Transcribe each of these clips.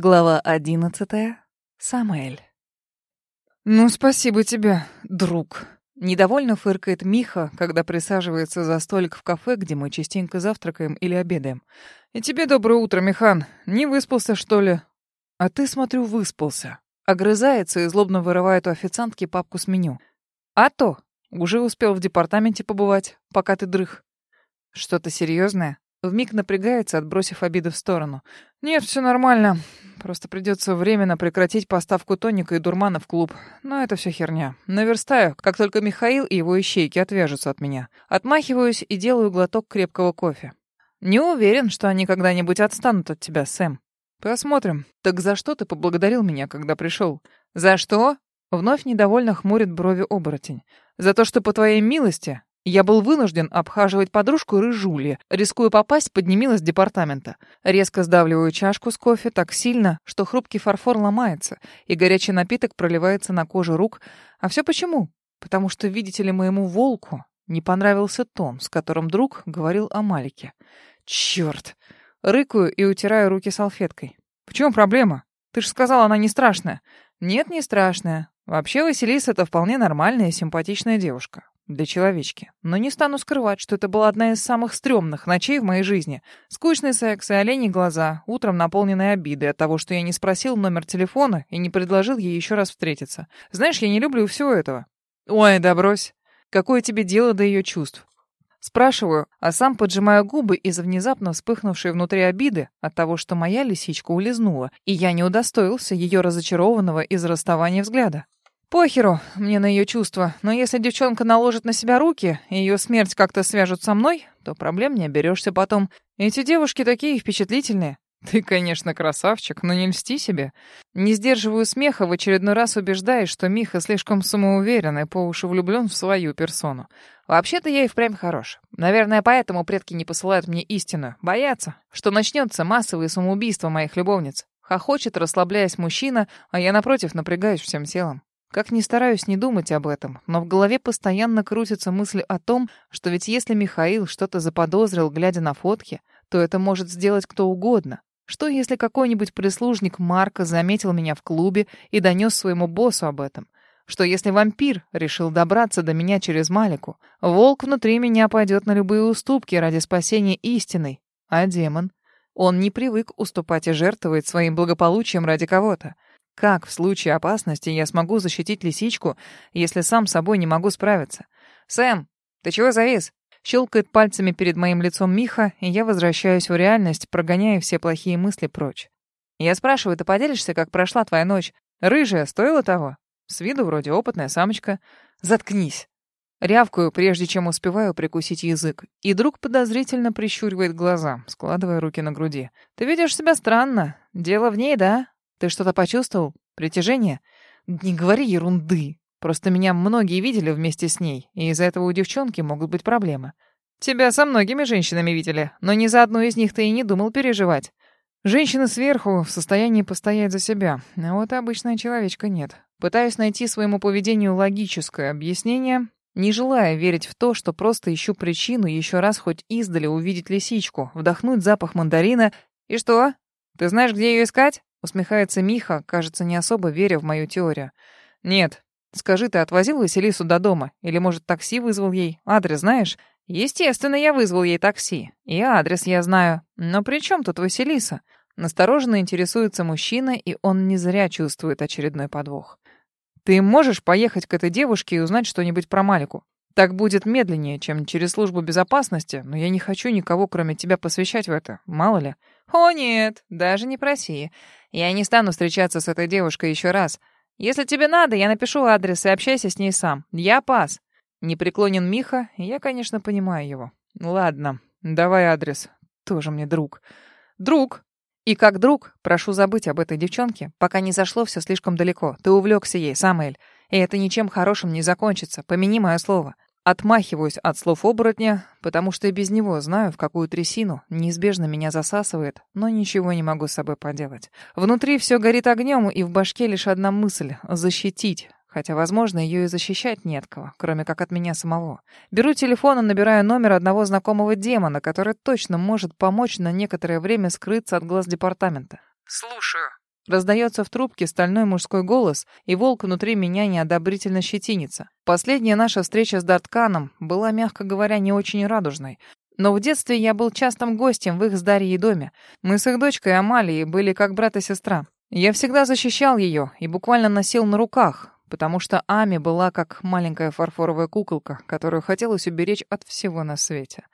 Глава одиннадцатая. Самаэль. «Ну, спасибо тебе, друг». Недовольно фыркает Миха, когда присаживается за столик в кафе, где мы частенько завтракаем или обедаем. «И тебе доброе утро, Михан. Не выспался, что ли?» «А ты, смотрю, выспался». Огрызается и злобно вырывает у официантки папку с меню. «А то! Уже успел в департаменте побывать, пока ты дрых». «Что-то серьезное?» Вмиг напрягается, отбросив обиды в сторону. «Нет, все нормально. Просто придется временно прекратить поставку тоника и дурмана в клуб. Но это все херня. Наверстаю, как только Михаил и его ищейки отвяжутся от меня. Отмахиваюсь и делаю глоток крепкого кофе. Не уверен, что они когда-нибудь отстанут от тебя, Сэм. Посмотрим. Так за что ты поблагодарил меня, когда пришел? За что? Вновь недовольно хмурит брови оборотень. За то, что по твоей милости я был вынужден обхаживать подружку Рыжули, рискуя попасть под немилость департамента. Резко сдавливаю чашку с кофе так сильно, что хрупкий фарфор ломается, и горячий напиток проливается на кожу рук. А все почему? Потому что, видите ли, моему волку не понравился тон, с которым друг говорил о Малике. Черт! Рыкаю и утираю руки салфеткой. В чем проблема? Ты же сказала, она не страшная. Нет, не страшная. Вообще Василиса — это вполне нормальная и симпатичная девушка для человечки. Но не стану скрывать, что это была одна из самых стрёмных ночей в моей жизни. Скучный секс и оленьи глаза, утром наполненные обидой от того, что я не спросил номер телефона и не предложил ей еще раз встретиться. Знаешь, я не люблю всего этого. Ой, да брось. Какое тебе дело до ее чувств? Спрашиваю, а сам поджимаю губы из-за внезапно вспыхнувшей внутри обиды от того, что моя лисичка улизнула, и я не удостоился ее разочарованного из-за расставания взгляда. Похеру мне на ее чувства, но если девчонка наложит на себя руки, и ее смерть как-то свяжут со мной, то проблем не оберешься потом. Эти девушки такие впечатлительные. Ты, конечно, красавчик, но не льсти себе. Не сдерживаю смеха, в очередной раз убеждаясь, что Миха слишком самоуверен и по уши влюблен в свою персону. Вообще-то я и впрямь хорош. Наверное, поэтому предки не посылают мне истину. Боятся, что начнется массовое самоубийство моих любовниц. Хохочет, расслабляясь мужчина, а я, напротив, напрягаюсь всем телом. Как ни стараюсь не думать об этом, но в голове постоянно крутится мысль о том, что ведь если Михаил что-то заподозрил, глядя на фотки, то это может сделать кто угодно. Что если какой-нибудь прислужник Марка заметил меня в клубе и донес своему боссу об этом? Что если вампир решил добраться до меня через Малику? Волк внутри меня пойдет на любые уступки ради спасения истины. А демон? Он не привык уступать и жертвовать своим благополучием ради кого-то. Как в случае опасности я смогу защитить лисичку, если сам собой не могу справиться? «Сэм, ты чего завис?» Щелкает пальцами перед моим лицом Миха, и я возвращаюсь в реальность, прогоняя все плохие мысли прочь. Я спрашиваю, ты поделишься, как прошла твоя ночь? Рыжая, стоила того? С виду вроде опытная самочка. Заткнись. Рявкаю, прежде чем успеваю прикусить язык. И друг подозрительно прищуривает глаза, складывая руки на груди. Ты ведешь себя странно. Дело в ней, да? Ты что-то почувствовал? Притяжение? Не говори ерунды. Просто меня многие видели вместе с ней, и из-за этого у девчонки могут быть проблемы. Тебя со многими женщинами видели, но ни за одну из них ты и не думал переживать. Женщина сверху в состоянии постоять за себя, а вот обычная человечка нет. Пытаюсь найти своему поведению логическое объяснение, не желая верить в то, что просто ищу причину еще раз хоть издали увидеть лисичку, вдохнуть запах мандарина. И что? Ты знаешь, где ее искать? Усмехается Миха, кажется, не особо веря в мою теорию. «Нет. Скажи, ты отвозил Василису до дома? Или, может, такси вызвал ей? Адрес знаешь?» «Естественно, я вызвал ей такси. И адрес я знаю. Но при чем тут Василиса?» Настороженно интересуется мужчина, и он не зря чувствует очередной подвох. «Ты можешь поехать к этой девушке и узнать что-нибудь про Малику? Так будет медленнее, чем через службу безопасности, но я не хочу никого, кроме тебя, посвящать в это, мало ли». «О нет, даже не проси. Я не стану встречаться с этой девушкой еще раз. Если тебе надо, я напишу адрес и общайся с ней сам. Я пас». Непреклонен Миха, и я, конечно, понимаю его. «Ладно, давай адрес. Тоже мне друг». «Друг?» И как друг, прошу забыть об этой девчонке, пока не зашло все слишком далеко. Ты увлекся ей, Самуэль. И это ничем хорошим не закончится. Помяни мое слово. Отмахиваюсь от слов оборотня, потому что и без него знаю, в какую трясину неизбежно меня засасывает, но ничего не могу с собой поделать. Внутри все горит огнем, и в башке лишь одна мысль — защитить. Хотя, возможно, ее и защищать нет кого, кроме как от меня самого. Беру телефон и набираю номер одного знакомого демона, который точно может помочь на некоторое время скрыться от глаз департамента. «Слушаю». Раздается в трубке стальной мужской голос, и волк внутри меня неодобрительно щетинится. Последняя наша встреча с Дартканом была, мягко говоря, не очень радужной. Но в детстве я был частым гостем в их с Дарьей доме. Мы с их дочкой Амалией были как брат и сестра. Я всегда защищал ее и буквально носил на руках, потому что Ами была как маленькая фарфоровая куколка, которую хотелось уберечь от всего на свете.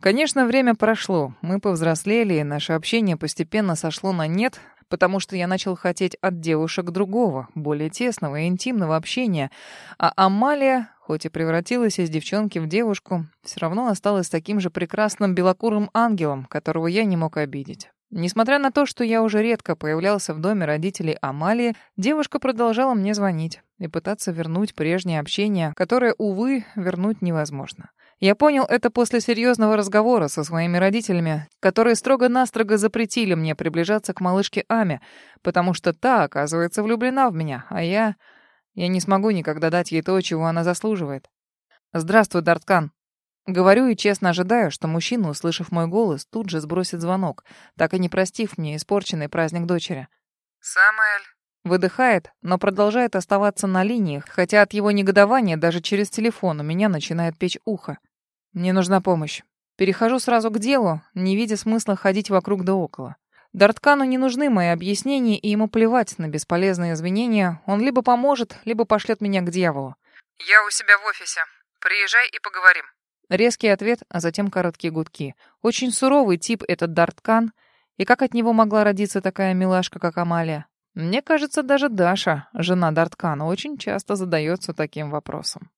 Конечно, время прошло, мы повзрослели, и наше общение постепенно сошло на нет, потому что я начал хотеть от девушек другого, более тесного и интимного общения, а Амалия, хоть и превратилась из девчонки в девушку, все равно осталась таким же прекрасным белокурым ангелом, которого я не мог обидеть. Несмотря на то, что я уже редко появлялся в доме родителей Амалии, девушка продолжала мне звонить и пытаться вернуть прежнее общение, которое, увы, вернуть невозможно. Я понял это после серьезного разговора со своими родителями, которые строго-настрого запретили мне приближаться к малышке Аме, потому что та, оказывается, влюблена в меня, а я... Я не смогу никогда дать ей то, чего она заслуживает. «Здравствуй, Дарткан». Говорю и честно ожидаю, что мужчина, услышав мой голос, тут же сбросит звонок, так и не простив мне испорченный праздник дочери. «Самуэль». Выдыхает, но продолжает оставаться на линии, хотя от его негодования даже через телефон у меня начинает печь ухо. Мне нужна помощь. Перехожу сразу к делу, не видя смысла ходить вокруг да около. Дарткану не нужны мои объяснения, и ему плевать на бесполезные извинения. Он либо поможет, либо пошлет меня к дьяволу. «Я у себя в офисе. Приезжай и поговорим». Резкий ответ, а затем короткие гудки. Очень суровый тип этот Дарткан. И как от него могла родиться такая милашка, как Амалия? Мне кажется, даже Даша, жена Дарткана, очень часто задается таким вопросом.